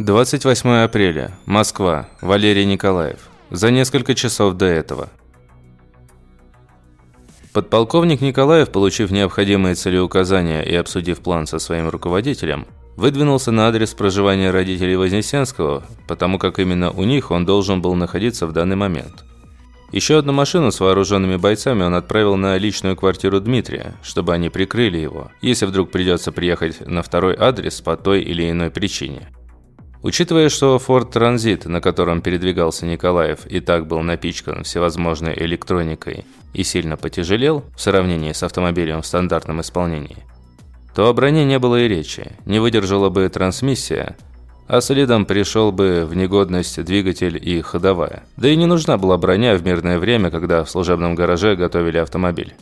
28 апреля. Москва. Валерий Николаев. За несколько часов до этого. Подполковник Николаев, получив необходимые целеуказания и обсудив план со своим руководителем, выдвинулся на адрес проживания родителей Вознесенского, потому как именно у них он должен был находиться в данный момент. Еще одну машину с вооруженными бойцами он отправил на личную квартиру Дмитрия, чтобы они прикрыли его, если вдруг придется приехать на второй адрес по той или иной причине. Учитывая, что Ford Transit, на котором передвигался Николаев, и так был напичкан всевозможной электроникой и сильно потяжелел в сравнении с автомобилем в стандартном исполнении, то о броне не было и речи, не выдержала бы трансмиссия, а следом пришел бы в негодность двигатель и ходовая. Да и не нужна была броня в мирное время, когда в служебном гараже готовили автомобиль.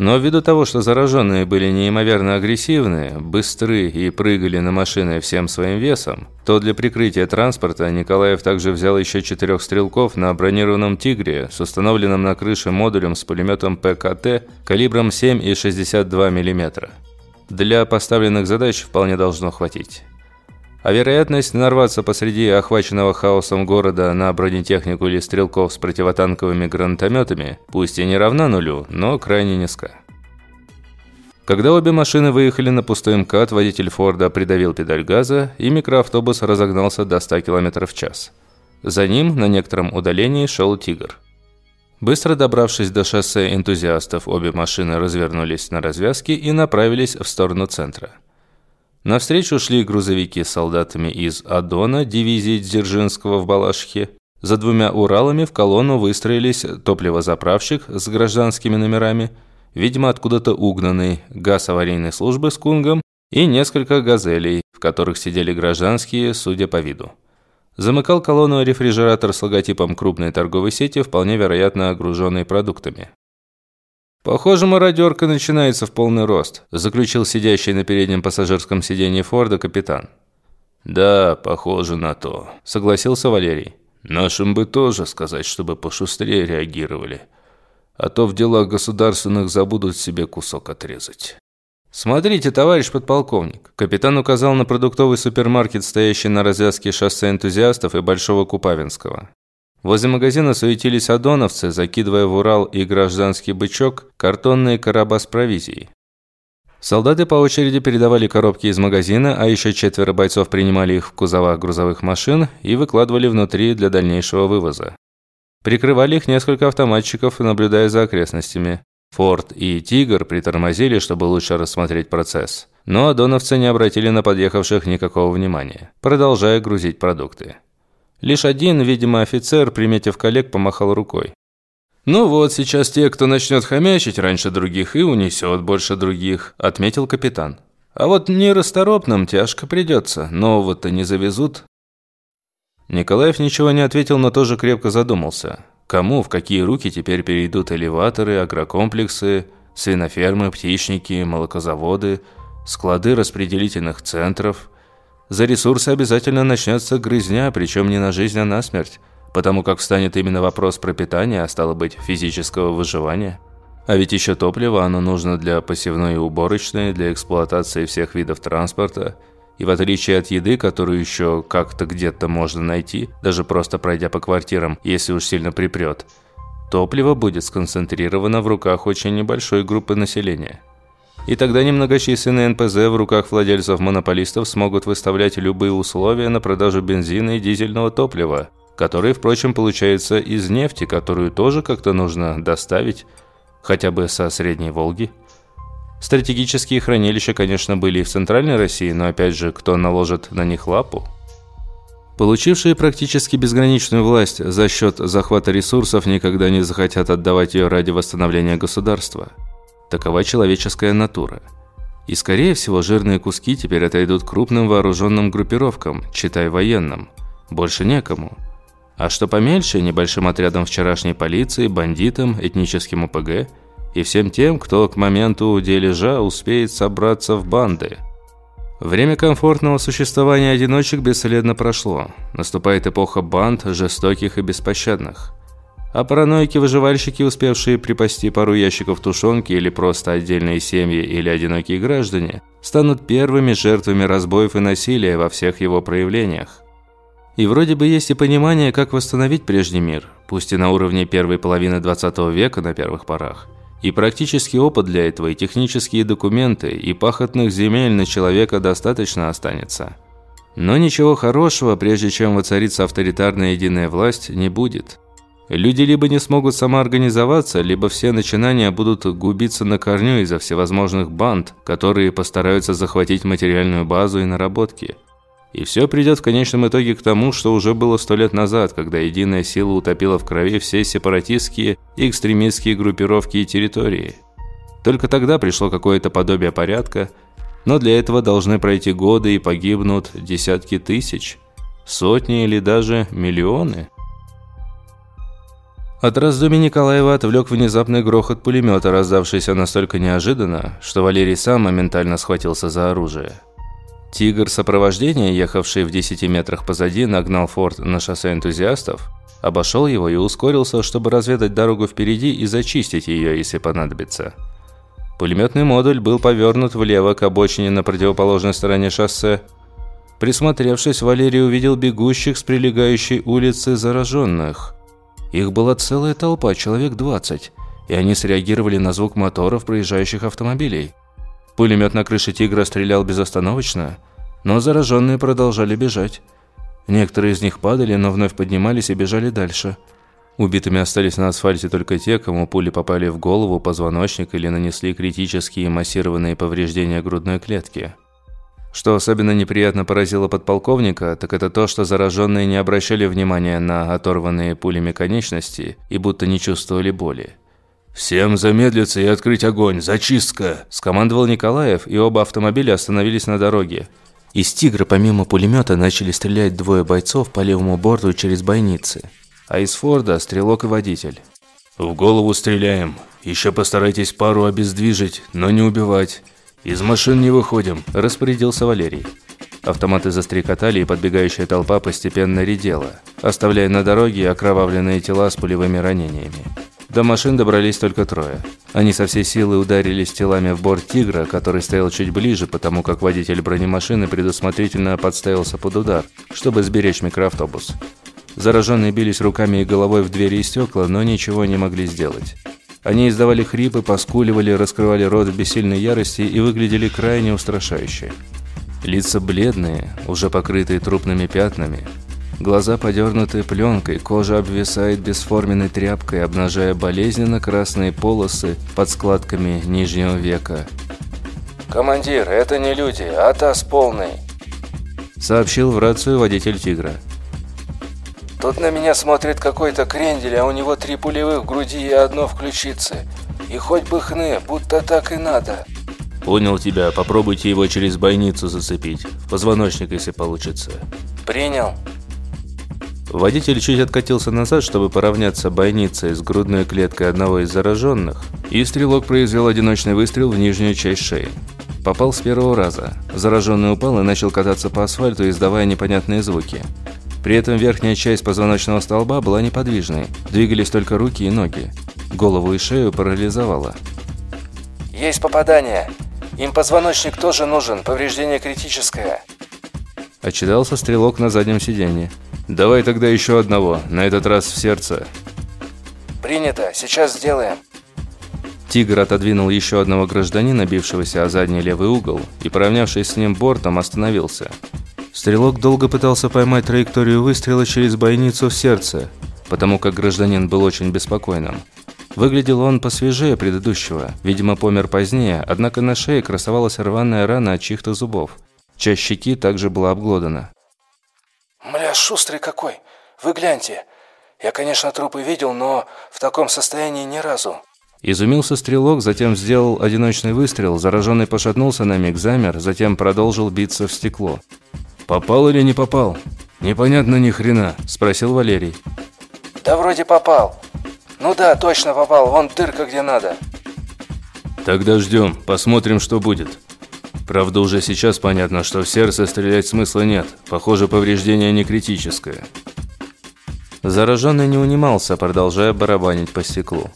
Но ввиду того, что зараженные были неимоверно агрессивны, быстры и прыгали на машины всем своим весом, то для прикрытия транспорта Николаев также взял еще четырех стрелков на бронированном «Тигре» с установленным на крыше модулем с пулеметом ПКТ калибром 7,62 мм. Для поставленных задач вполне должно хватить. А вероятность нарваться посреди охваченного хаосом города на бронетехнику или стрелков с противотанковыми гранатометами, пусть и не равна нулю, но крайне низка. Когда обе машины выехали на пустой МКАД, водитель Форда придавил педаль газа, и микроавтобус разогнался до 100 км в час. За ним на некотором удалении шел «Тигр». Быстро добравшись до шоссе энтузиастов, обе машины развернулись на развязке и направились в сторону центра. Навстречу шли грузовики с солдатами из Адона, дивизии Дзержинского в Балашихе. За двумя Уралами в колонну выстроились топливозаправщик с гражданскими номерами, видимо, откуда-то угнанный, газ аварийной службы с Кунгом и несколько «Газелей», в которых сидели гражданские, судя по виду. Замыкал колонну рефрижератор с логотипом крупной торговой сети, вполне вероятно, огруженной продуктами. «Похоже, мародерка начинается в полный рост», – заключил сидящий на переднем пассажирском сиденье Форда капитан. «Да, похоже на то», – согласился Валерий. «Нашим бы тоже сказать, чтобы пошустрее реагировали. А то в делах государственных забудут себе кусок отрезать». «Смотрите, товарищ подполковник!» Капитан указал на продуктовый супермаркет, стоящий на развязке шоссе энтузиастов и Большого Купавинского. Возле магазина суетились адоновцы, закидывая в Урал и гражданский бычок картонные короба с провизией. Солдаты по очереди передавали коробки из магазина, а еще четверо бойцов принимали их в кузовах грузовых машин и выкладывали внутри для дальнейшего вывоза. Прикрывали их несколько автоматчиков, наблюдая за окрестностями. Форд и Тигр притормозили, чтобы лучше рассмотреть процесс. Но адоновцы не обратили на подъехавших никакого внимания, продолжая грузить продукты. Лишь один, видимо, офицер, приметив коллег, помахал рукой. «Ну вот, сейчас те, кто начнет хомячить раньше других и унесет больше других», – отметил капитан. «А вот нерасторопным тяжко придется, нового-то не завезут». Николаев ничего не ответил, но тоже крепко задумался. Кому, в какие руки теперь перейдут элеваторы, агрокомплексы, свинофермы, птичники, молокозаводы, склады распределительных центров – за ресурсы обязательно начнется грызня, причем не на жизнь, а на смерть, потому как встанет именно вопрос пропитания, а стало быть, физического выживания. А ведь еще топливо, оно нужно для посевной и уборочной, для эксплуатации всех видов транспорта. И в отличие от еды, которую еще как-то где-то можно найти, даже просто пройдя по квартирам, если уж сильно припрет, топливо будет сконцентрировано в руках очень небольшой группы населения – и тогда немногочисленные НПЗ в руках владельцев-монополистов смогут выставлять любые условия на продажу бензина и дизельного топлива, которые, впрочем, получается из нефти, которую тоже как-то нужно доставить, хотя бы со Средней Волги. Стратегические хранилища, конечно, были и в Центральной России, но опять же, кто наложит на них лапу? Получившие практически безграничную власть за счет захвата ресурсов никогда не захотят отдавать ее ради восстановления государства – Такова человеческая натура. И скорее всего жирные куски теперь отойдут крупным вооруженным группировкам, читай военным. Больше некому. А что помельче, небольшим отрядом вчерашней полиции, бандитам, этническим УПГ и всем тем, кто к моменту дележа успеет собраться в банды. Время комфортного существования одиночек бесследно прошло. Наступает эпоха банд, жестоких и беспощадных. А параноики-выживальщики, успевшие припасти пару ящиков тушенки или просто отдельные семьи или одинокие граждане, станут первыми жертвами разбоев и насилия во всех его проявлениях. И вроде бы есть и понимание, как восстановить прежний мир, пусть и на уровне первой половины 20 века на первых порах. И практический опыт для этого, и технические документы, и пахотных земель на человека достаточно останется. Но ничего хорошего, прежде чем воцарится авторитарная единая власть, не будет. Люди либо не смогут самоорганизоваться, либо все начинания будут губиться на корню из-за всевозможных банд, которые постараются захватить материальную базу и наработки. И все придет в конечном итоге к тому, что уже было сто лет назад, когда единая сила утопила в крови все сепаратистские и экстремистские группировки и территории. Только тогда пришло какое-то подобие порядка, но для этого должны пройти годы и погибнут десятки тысяч, сотни или даже миллионы – от раздумий Николаева отвлек внезапный грохот пулемета, раздавшийся настолько неожиданно, что Валерий сам моментально схватился за оружие. Тигр сопровождения, ехавший в 10 метрах позади, нагнал форт на шоссе энтузиастов, обошел его и ускорился, чтобы разведать дорогу впереди и зачистить ее, если понадобится. Пулеметный модуль был повернут влево к обочине на противоположной стороне шоссе. Присмотревшись, Валерий увидел бегущих с прилегающей улицы зараженных – их была целая толпа, человек 20, и они среагировали на звук моторов проезжающих автомобилей. Пулемет на крыше «Тигра» стрелял безостановочно, но зараженные продолжали бежать. Некоторые из них падали, но вновь поднимались и бежали дальше. Убитыми остались на асфальте только те, кому пули попали в голову, позвоночник или нанесли критические массированные повреждения грудной клетки. Что особенно неприятно поразило подполковника, так это то, что зараженные не обращали внимания на оторванные пулями конечности и будто не чувствовали боли. «Всем замедлиться и открыть огонь! Зачистка!» – скомандовал Николаев, и оба автомобиля остановились на дороге. Из «Тигра» помимо пулемета начали стрелять двое бойцов по левому борту через бойницы, а из «Форда» – стрелок и водитель. «В голову стреляем. Еще постарайтесь пару обездвижить, но не убивать. «Из машин не выходим», – распорядился Валерий. Автоматы застрекотали, и подбегающая толпа постепенно редела, оставляя на дороге окровавленные тела с пулевыми ранениями. До машин добрались только трое. Они со всей силы ударились телами в борт «Тигра», который стоял чуть ближе, потому как водитель бронемашины предусмотрительно подставился под удар, чтобы сберечь микроавтобус. Зараженные бились руками и головой в двери и стекла, но ничего не могли сделать. Они издавали хрипы, поскуливали, раскрывали рот в бессильной ярости и выглядели крайне устрашающе. Лица бледные, уже покрытые трупными пятнами. Глаза подернуты пленкой, кожа обвисает бесформенной тряпкой, обнажая болезненно красные полосы под складками нижнего века. «Командир, это не люди, а таз полный», сообщил в рацию водитель «Тигра». Тут на меня смотрит какой-то крендель, а у него три пулевых в груди и одно в ключице. И хоть бы хны, будто так и надо. Понял тебя, попробуйте его через бойницу зацепить. В позвоночник, если получится. Принял. Водитель чуть откатился назад, чтобы поравняться бойницей с грудной клеткой одного из зараженных, и стрелок произвел одиночный выстрел в нижнюю часть шеи. Попал с первого раза. Зараженный упал и начал кататься по асфальту, издавая непонятные звуки. При этом верхняя часть позвоночного столба была неподвижной, двигались только руки и ноги. Голову и шею парализовало. «Есть попадание! Им позвоночник тоже нужен, повреждение критическое!» Отчитался стрелок на заднем сиденье. «Давай тогда еще одного, на этот раз в сердце». «Принято, сейчас сделаем». Тигр отодвинул еще одного гражданина, бившегося о задний левый угол, и, поравнявшись с ним бортом, остановился. Стрелок долго пытался поймать траекторию выстрела через бойницу в сердце, потому как гражданин был очень беспокойным. Выглядел он посвежее предыдущего, видимо, помер позднее, однако на шее красовалась рваная рана от чьих-то зубов. Часть щеки также была обглодана. «Мля, шустрый какой! Вы гляньте! Я, конечно, трупы видел, но в таком состоянии ни разу!» Изумился стрелок, затем сделал одиночный выстрел, зараженный пошатнулся на миг, замер, затем продолжил биться в стекло. «Попал или не попал? Непонятно ни хрена», – спросил Валерий. «Да вроде попал. Ну да, точно попал, вон дырка где надо». «Тогда ждем, посмотрим, что будет». Правда, уже сейчас понятно, что в сердце стрелять смысла нет. Похоже, повреждение не критическое. Зараженный не унимался, продолжая барабанить по стеклу.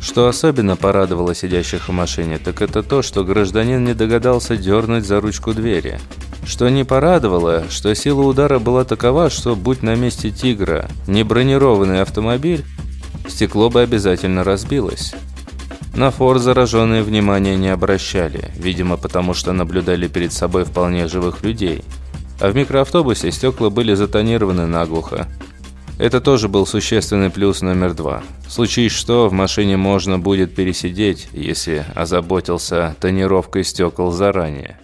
Что особенно порадовало сидящих в машине, так это то, что гражданин не догадался дернуть за ручку двери – Что не порадовало, что сила удара была такова, что, будь на месте «Тигра» не бронированный автомобиль, стекло бы обязательно разбилось. На фор зараженные внимания не обращали, видимо, потому что наблюдали перед собой вполне живых людей. А в микроавтобусе стекла были затонированы наглухо. Это тоже был существенный плюс номер два. Случись что, в машине можно будет пересидеть, если озаботился тонировкой стекол заранее.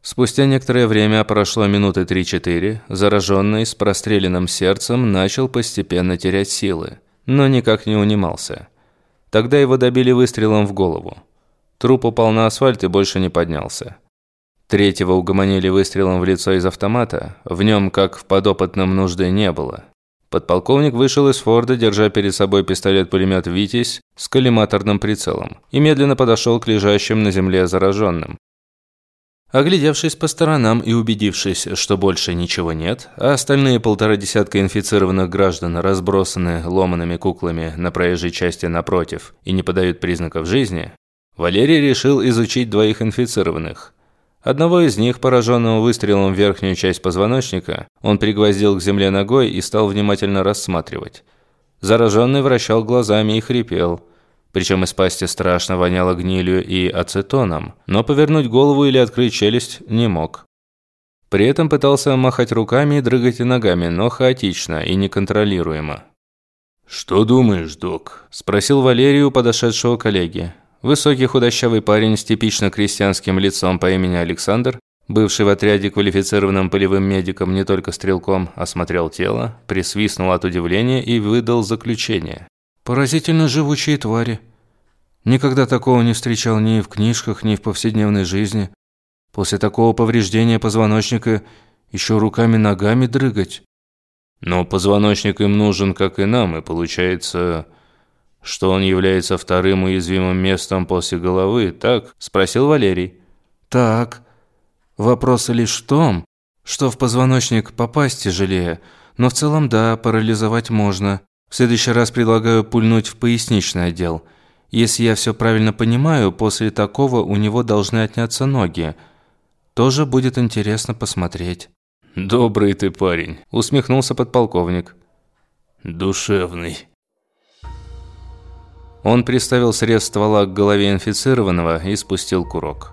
Спустя некоторое время, прошло минуты 3-4, зараженный с простреленным сердцем начал постепенно терять силы но никак не унимался. Тогда его добили выстрелом в голову. Труп упал на асфальт и больше не поднялся. Третьего угомонили выстрелом в лицо из автомата, в нем, как в подопытном, нужды не было. Подполковник вышел из Форда, держа перед собой пистолет-пулемет «Витязь» с коллиматорным прицелом и медленно подошел к лежащим на земле зараженным. Оглядевшись по сторонам и убедившись, что больше ничего нет, а остальные полтора десятка инфицированных граждан разбросаны ломаными куклами на проезжей части напротив и не подают признаков жизни, Валерий решил изучить двоих инфицированных. Одного из них, пораженного выстрелом в верхнюю часть позвоночника, он пригвоздил к земле ногой и стал внимательно рассматривать. Зараженный вращал глазами и хрипел – причем из пасти страшно воняло гнилью и ацетоном, но повернуть голову или открыть челюсть не мог. При этом пытался махать руками и дрыгать ногами, но хаотично и неконтролируемо. «Что думаешь, док?» – спросил Валерию подошедшего коллеги. Высокий худощавый парень с типично крестьянским лицом по имени Александр, бывший в отряде квалифицированным полевым медиком, не только стрелком, осмотрел тело, присвистнул от удивления и выдал заключение. Поразительно живучие твари. Никогда такого не встречал ни в книжках, ни в повседневной жизни. После такого повреждения позвоночника еще руками-ногами дрыгать. Но позвоночник им нужен, как и нам, и получается, что он является вторым уязвимым местом после головы, так? Спросил Валерий. Так. Вопрос лишь в том, что в позвоночник попасть тяжелее, но в целом да, парализовать можно. В следующий раз предлагаю пульнуть в поясничный отдел. Если я все правильно понимаю, после такого у него должны отняться ноги. Тоже будет интересно посмотреть». «Добрый ты парень», – усмехнулся подполковник. «Душевный». Он приставил срез ствола к голове инфицированного и спустил курок.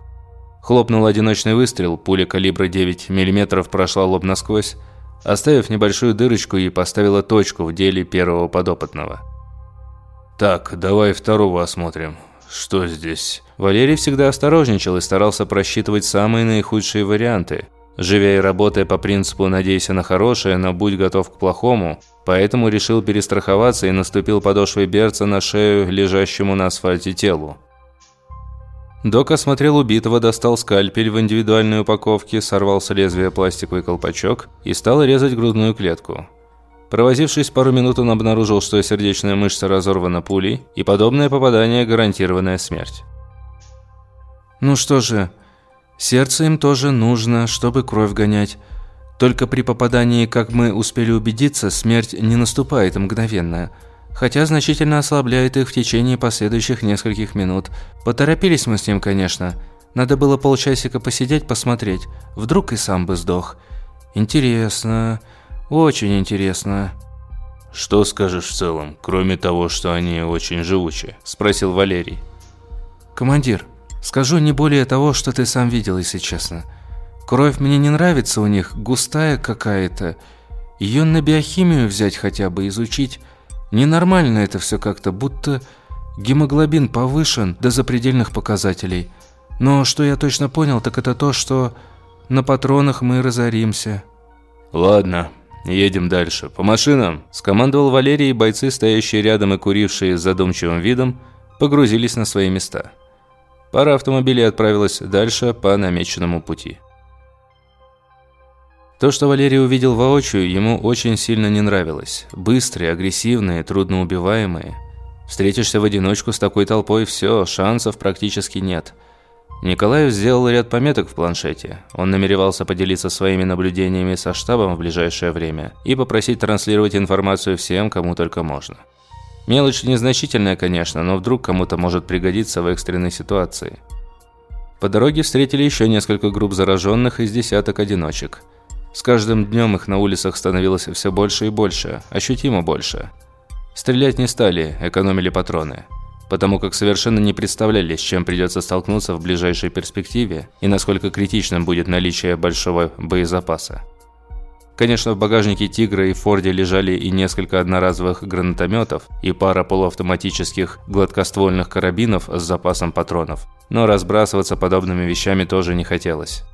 Хлопнул одиночный выстрел, пуля калибра 9 мм прошла лоб насквозь, оставив небольшую дырочку и поставила точку в деле первого подопытного. «Так, давай второго осмотрим. Что здесь?» Валерий всегда осторожничал и старался просчитывать самые наихудшие варианты. Живя и работая по принципу «надейся на хорошее, но будь готов к плохому», поэтому решил перестраховаться и наступил подошвой берца на шею лежащему на асфальте телу. Док осмотрел убитого, достал скальпель в индивидуальной упаковке, сорвал с лезвия пластиковый колпачок и стал резать грудную клетку. Провозившись пару минут, он обнаружил, что сердечная мышца разорвана пулей, и подобное попадание – гарантированная смерть. «Ну что же, сердце им тоже нужно, чтобы кровь гонять. Только при попадании, как мы успели убедиться, смерть не наступает мгновенно» хотя значительно ослабляет их в течение последующих нескольких минут. Поторопились мы с ним, конечно. Надо было полчасика посидеть, посмотреть. Вдруг и сам бы сдох. Интересно, очень интересно. «Что скажешь в целом, кроме того, что они очень живучи?» – спросил Валерий. «Командир, скажу не более того, что ты сам видел, если честно. Кровь мне не нравится у них, густая какая-то. Ее на биохимию взять хотя бы, изучить – Ненормально это все как-то, будто гемоглобин повышен до запредельных показателей. Но что я точно понял, так это то, что на патронах мы разоримся. Ладно, едем дальше. По машинам. Скомандовал Валерий, и бойцы, стоящие рядом и курившие с задумчивым видом, погрузились на свои места. Пара автомобилей отправилась дальше по намеченному пути. То, что Валерий увидел воочию, ему очень сильно не нравилось. Быстрые, агрессивные, трудноубиваемые. Встретишься в одиночку с такой толпой, все, шансов практически нет. Николаев сделал ряд пометок в планшете. Он намеревался поделиться своими наблюдениями со штабом в ближайшее время и попросить транслировать информацию всем, кому только можно. Мелочь незначительная, конечно, но вдруг кому-то может пригодиться в экстренной ситуации. По дороге встретили еще несколько групп зараженных из десяток одиночек. С каждым днем их на улицах становилось все больше и больше, ощутимо больше. Стрелять не стали, экономили патроны. Потому как совершенно не представляли, с чем придется столкнуться в ближайшей перспективе и насколько критичным будет наличие большого боезапаса. Конечно, в багажнике «Тигра» и «Форде» лежали и несколько одноразовых гранатометов, и пара полуавтоматических гладкоствольных карабинов с запасом патронов. Но разбрасываться подобными вещами тоже не хотелось.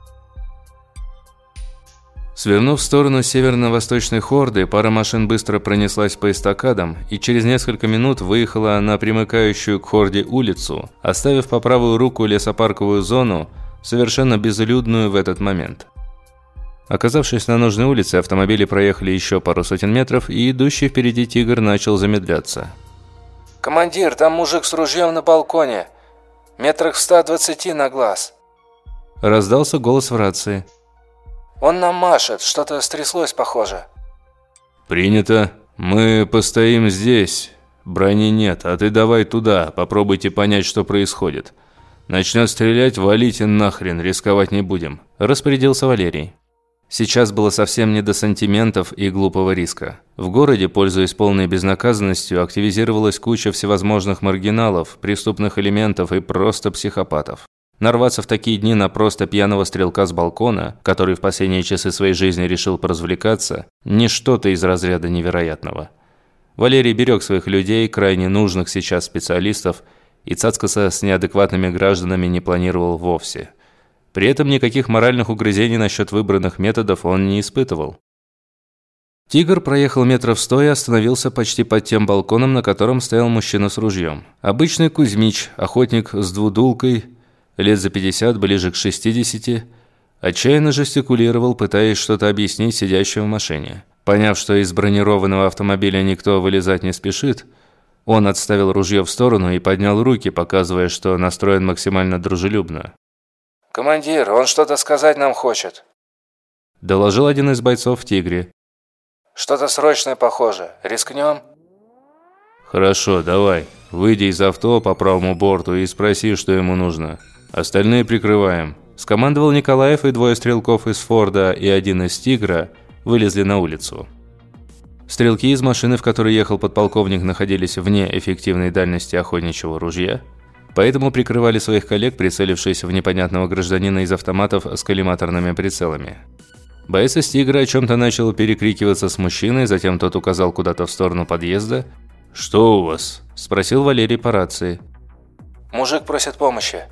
Свернув в сторону северно-восточной хорды, пара машин быстро пронеслась по эстакадам и через несколько минут выехала на примыкающую к хорде улицу, оставив по правую руку лесопарковую зону, совершенно безлюдную в этот момент. Оказавшись на нужной улице, автомобили проехали еще пару сотен метров, и идущий впереди «Тигр» начал замедляться. «Командир, там мужик с ружьем на балконе. Метрах в 120 на глаз». Раздался голос в рации. «Он нам машет, что-то стряслось, похоже». «Принято. Мы постоим здесь. Брони нет, а ты давай туда, попробуйте понять, что происходит. Начнет стрелять, валите нахрен, рисковать не будем», – распорядился Валерий. Сейчас было совсем не до сантиментов и глупого риска. В городе, пользуясь полной безнаказанностью, активизировалась куча всевозможных маргиналов, преступных элементов и просто психопатов. Нарваться в такие дни на просто пьяного стрелка с балкона, который в последние часы своей жизни решил поразвлекаться, не что-то из разряда невероятного. Валерий берег своих людей, крайне нужных сейчас специалистов, и цацкаться с неадекватными гражданами не планировал вовсе – при этом никаких моральных угрызений насчет выбранных методов он не испытывал. Тигр проехал метров сто и остановился почти под тем балконом, на котором стоял мужчина с ружьем. Обычный Кузьмич, охотник с двудулкой, лет за 50, ближе к 60, отчаянно жестикулировал, пытаясь что-то объяснить сидящему в машине. Поняв, что из бронированного автомобиля никто вылезать не спешит, он отставил ружье в сторону и поднял руки, показывая, что настроен максимально дружелюбно. «Командир, он что-то сказать нам хочет», – доложил один из бойцов в «Тигре». «Что-то срочное похоже. Рискнем?» «Хорошо, давай. Выйди из авто по правому борту и спроси, что ему нужно. Остальные прикрываем». Скомандовал Николаев, и двое стрелков из «Форда» и один из «Тигра» вылезли на улицу. Стрелки из машины, в которой ехал подполковник, находились вне эффективной дальности охотничьего ружья – Поэтому прикрывали своих коллег, прицелившись в непонятного гражданина из автоматов с коллиматорными прицелами. Боец из «Тигра» о чем-то начал перекрикиваться с мужчиной, затем тот указал куда-то в сторону подъезда. «Что у вас?» – спросил Валерий по рации. «Мужик просит помощи.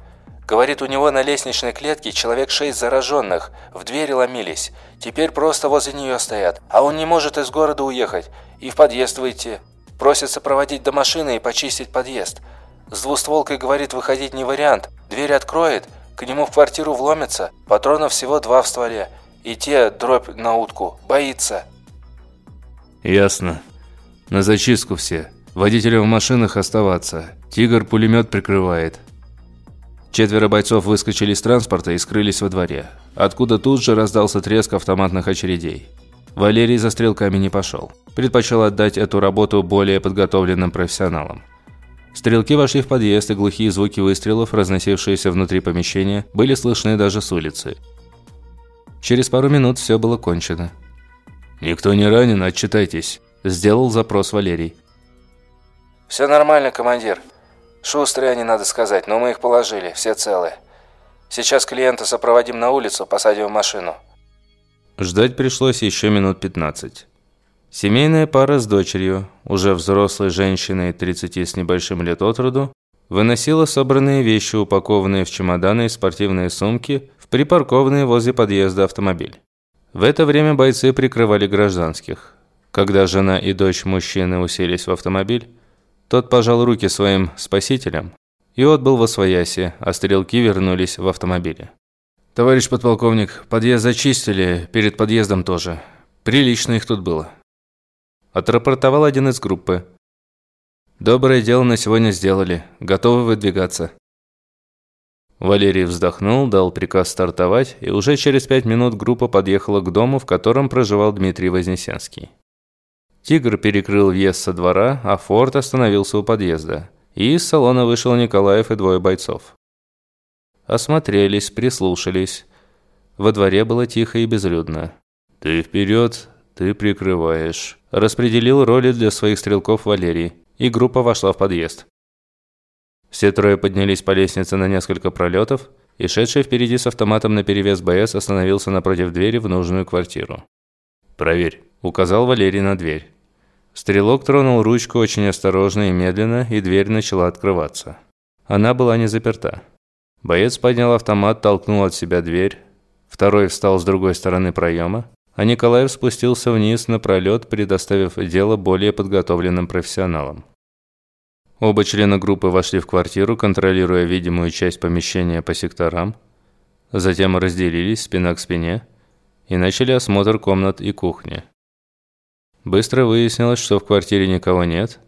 Говорит, у него на лестничной клетке человек шесть зараженных. В двери ломились. Теперь просто возле нее стоят. А он не может из города уехать. И в подъезд выйти. Просится проводить до машины и почистить подъезд. С двустволкой, говорит, выходить не вариант. Дверь откроет, к нему в квартиру вломится. Патронов всего два в стволе. И те дробь на утку. Боится. Ясно. На зачистку все. Водителям в машинах оставаться. Тигр пулемет прикрывает. Четверо бойцов выскочили из транспорта и скрылись во дворе, откуда тут же раздался треск автоматных очередей. Валерий за стрелками не пошел. Предпочел отдать эту работу более подготовленным профессионалам. Стрелки вошли в подъезд, и глухие звуки выстрелов, разносившиеся внутри помещения, были слышны даже с улицы. Через пару минут все было кончено. «Никто не ранен, отчитайтесь», – сделал запрос Валерий. «Все нормально, командир. Шустрые они, надо сказать, но мы их положили, все целые. Сейчас клиента сопроводим на улицу, посадим в машину». Ждать пришлось еще минут пятнадцать. Семейная пара с дочерью, уже взрослой женщиной 30 с небольшим лет от роду, выносила собранные вещи, упакованные в чемоданы и спортивные сумки, в припаркованный возле подъезда автомобиль. В это время бойцы прикрывали гражданских. Когда жена и дочь мужчины уселись в автомобиль, тот пожал руки своим спасителям и отбыл во свояси, а стрелки вернулись в автомобиле. «Товарищ подполковник, подъезд зачистили, перед подъездом тоже. Прилично их тут было». Отрапортовал один из группы. «Доброе дело на сегодня сделали. Готовы выдвигаться». Валерий вздохнул, дал приказ стартовать, и уже через пять минут группа подъехала к дому, в котором проживал Дмитрий Вознесенский. «Тигр» перекрыл въезд со двора, а «Форд» остановился у подъезда. И из салона вышел Николаев и двое бойцов. Осмотрелись, прислушались. Во дворе было тихо и безлюдно. «Ты вперед, ты прикрываешь», – распределил роли для своих стрелков Валерий, и группа вошла в подъезд. Все трое поднялись по лестнице на несколько пролетов, и шедший впереди с автоматом наперевес БС остановился напротив двери в нужную квартиру. «Проверь», – указал Валерий на дверь. Стрелок тронул ручку очень осторожно и медленно, и дверь начала открываться. Она была не заперта. Боец поднял автомат, толкнул от себя дверь. Второй встал с другой стороны проема, а Николаев спустился вниз на пролет, предоставив дело более подготовленным профессионалам. Оба члена группы вошли в квартиру, контролируя видимую часть помещения по секторам. Затем разделились спина к спине и начали осмотр комнат и кухни. Быстро выяснилось, что в квартире никого нет,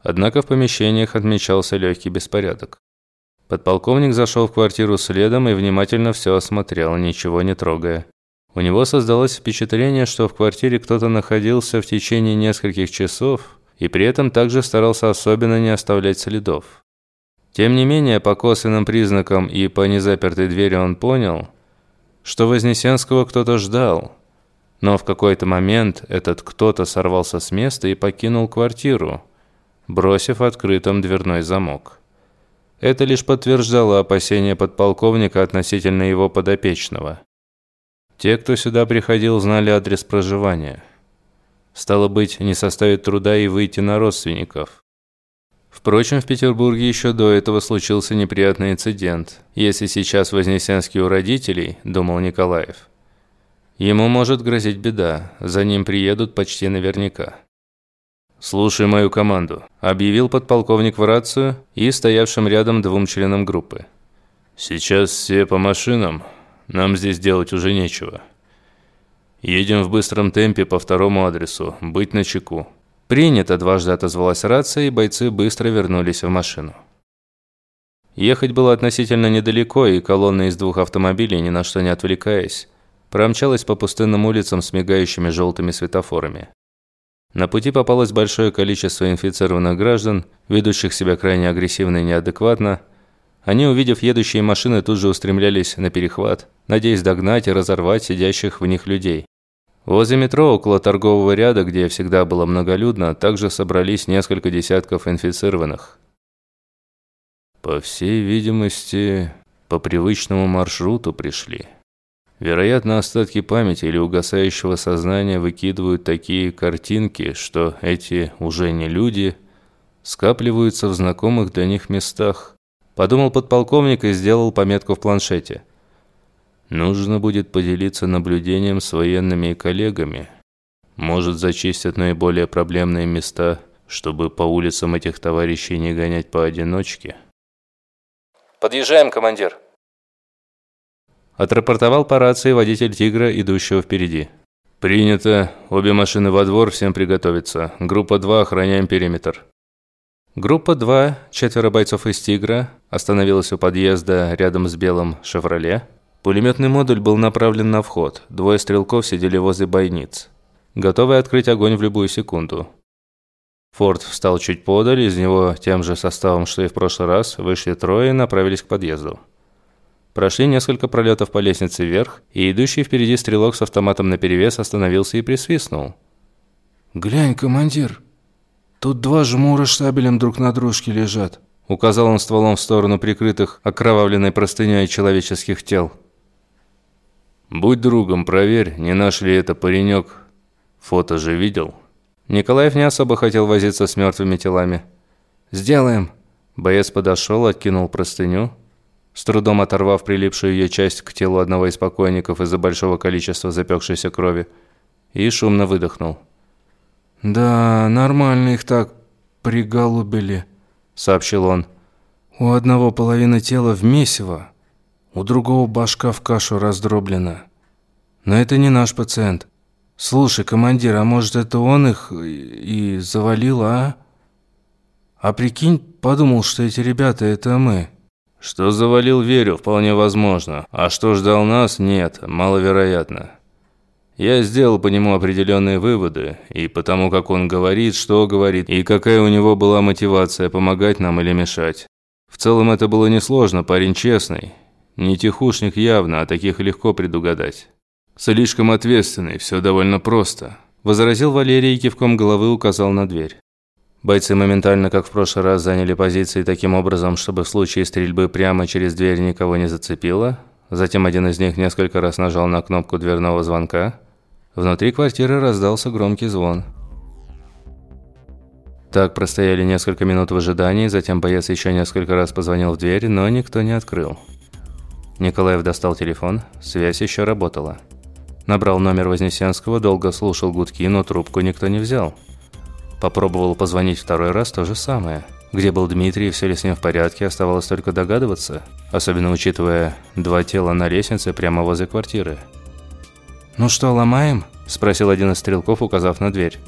однако в помещениях отмечался легкий беспорядок. Подполковник зашел в квартиру следом и внимательно все осмотрел, ничего не трогая. У него создалось впечатление, что в квартире кто-то находился в течение нескольких часов и при этом также старался особенно не оставлять следов. Тем не менее, по косвенным признакам и по незапертой двери он понял, что Вознесенского кто-то ждал. Но в какой-то момент этот кто-то сорвался с места и покинул квартиру, бросив открытым дверной замок. Это лишь подтверждало опасения подполковника относительно его подопечного. Те, кто сюда приходил, знали адрес проживания – Стало быть, не составит труда и выйти на родственников. Впрочем, в Петербурге еще до этого случился неприятный инцидент. Если сейчас Вознесенский у родителей, думал Николаев, ему может грозить беда, за ним приедут почти наверняка. «Слушай мою команду», – объявил подполковник в рацию и стоявшим рядом двум членам группы. «Сейчас все по машинам, нам здесь делать уже нечего». «Едем в быстром темпе по второму адресу. Быть начеку». «Принято», – дважды отозвалась рация, и бойцы быстро вернулись в машину. Ехать было относительно недалеко, и колонна из двух автомобилей, ни на что не отвлекаясь, промчалась по пустынным улицам с мигающими желтыми светофорами. На пути попалось большое количество инфицированных граждан, ведущих себя крайне агрессивно и неадекватно. Они, увидев едущие машины, тут же устремлялись на перехват, надеясь догнать и разорвать сидящих в них людей. Возле метро, около торгового ряда, где всегда было многолюдно, также собрались несколько десятков инфицированных. По всей видимости, по привычному маршруту пришли. Вероятно, остатки памяти или угасающего сознания выкидывают такие картинки, что эти уже не люди скапливаются в знакомых для них местах. Подумал подполковник и сделал пометку в планшете – Нужно будет поделиться наблюдением с военными и коллегами. Может, зачистят наиболее проблемные места, чтобы по улицам этих товарищей не гонять поодиночке. «Подъезжаем, командир!» Отрапортовал по рации водитель «Тигра», идущего впереди. «Принято. Обе машины во двор, всем приготовиться. Группа 2, охраняем периметр». Группа 2, четверо бойцов из «Тигра», остановилась у подъезда рядом с белым «Шевроле», Пулеметный модуль был направлен на вход. Двое стрелков сидели возле бойниц, готовые открыть огонь в любую секунду. Форд встал чуть подаль, из него тем же составом, что и в прошлый раз, вышли трое и направились к подъезду. Прошли несколько пролетов по лестнице вверх, и идущий впереди стрелок с автоматом наперевес остановился и присвистнул. «Глянь, командир, тут два жмура штабелем друг на дружке лежат», указал он стволом в сторону прикрытых окровавленной простыней человеческих тел. «Будь другом, проверь, не наш ли это паренек. Фото же видел». Николаев не особо хотел возиться с мертвыми телами. «Сделаем». Боец подошел, откинул простыню, с трудом оторвав прилипшую ее часть к телу одного из покойников из-за большого количества запекшейся крови, и шумно выдохнул. «Да, нормально их так приголубили», — сообщил он. «У одного половина тела в месиво, у другого башка в кашу раздроблена. Но это не наш пациент. Слушай, командир, а может это он их и завалил, а? А прикинь, подумал, что эти ребята это мы. Что завалил, верю, вполне возможно. А что ждал нас, нет, маловероятно. Я сделал по нему определенные выводы, и потому как он говорит, что говорит, и какая у него была мотивация помогать нам или мешать. В целом это было несложно, парень честный, Не тихушник явно, а таких легко предугадать. Слишком ответственный, все довольно просто. Возразил Валерий и кивком головы указал на дверь. Бойцы моментально, как в прошлый раз, заняли позиции таким образом, чтобы в случае стрельбы прямо через дверь никого не зацепило. Затем один из них несколько раз нажал на кнопку дверного звонка. Внутри квартиры раздался громкий звон. Так простояли несколько минут в ожидании, затем боец еще несколько раз позвонил в дверь, но никто не открыл. Николаев достал телефон, связь еще работала. Набрал номер Вознесенского, долго слушал гудки, но трубку никто не взял. Попробовал позвонить второй раз, то же самое. Где был Дмитрий, все ли с ним в порядке, оставалось только догадываться, особенно учитывая два тела на лестнице прямо возле квартиры. «Ну что, ломаем?» – спросил один из стрелков, указав на дверь.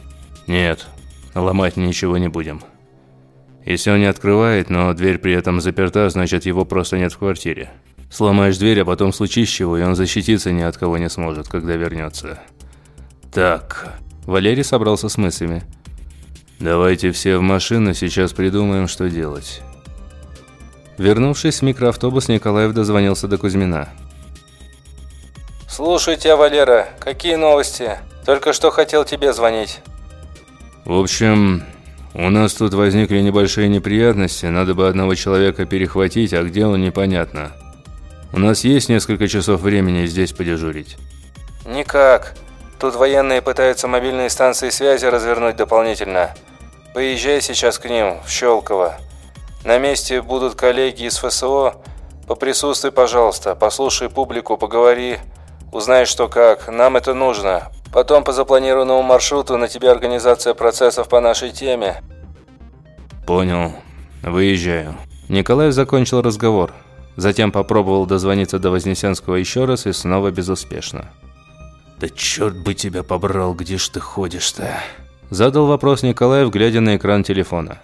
«Нет, ломать ничего не будем. Если он не открывает, но дверь при этом заперта, значит его просто нет в квартире. Сломаешь дверь, а потом случись чего, и он защититься ни от кого не сможет, когда вернется. Так, Валерий собрался с мыслями. Давайте все в машину, сейчас придумаем, что делать. Вернувшись в микроавтобус, Николаев дозвонился до Кузьмина. «Слушаю тебя, Валера. Какие новости? Только что хотел тебе звонить». «В общем, у нас тут возникли небольшие неприятности. Надо бы одного человека перехватить, а где он, непонятно. У нас есть несколько часов времени здесь подежурить». «Никак. Тут военные пытаются мобильные станции связи развернуть дополнительно. Поезжай сейчас к ним, в Щелково. На месте будут коллеги из ФСО. Поприсутствуй, пожалуйста, послушай публику, поговори». Узнай, что как. Нам это нужно. Потом по запланированному маршруту на тебе организация процессов по нашей теме». «Понял. Выезжаю». Николаев закончил разговор. Затем попробовал дозвониться до Вознесенского еще раз и снова безуспешно. «Да черт бы тебя побрал, где ж ты ходишь-то?» Задал вопрос Николаев, глядя на экран телефона.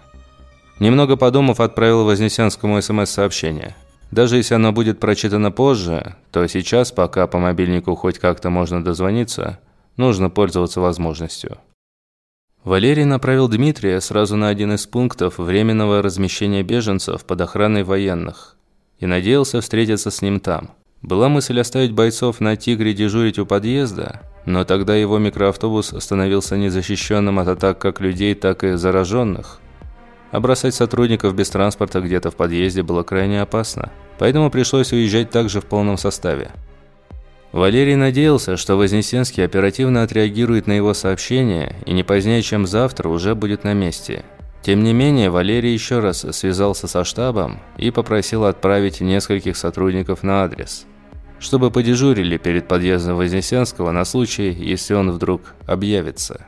Немного подумав, отправил Вознесенскому СМС-сообщение. Даже если оно будет прочитано позже, то сейчас, пока по мобильнику хоть как-то можно дозвониться, нужно пользоваться возможностью. Валерий направил Дмитрия сразу на один из пунктов временного размещения беженцев под охраной военных и надеялся встретиться с ним там. Была мысль оставить бойцов на «Тигре» дежурить у подъезда, но тогда его микроавтобус становился незащищенным от атак как людей, так и зараженных. А бросать сотрудников без транспорта где-то в подъезде было крайне опасно. Поэтому пришлось уезжать также в полном составе. Валерий надеялся, что Вознесенский оперативно отреагирует на его сообщение и не позднее, чем завтра, уже будет на месте. Тем не менее, Валерий еще раз связался со штабом и попросил отправить нескольких сотрудников на адрес, чтобы подежурили перед подъездом Вознесенского на случай, если он вдруг объявится.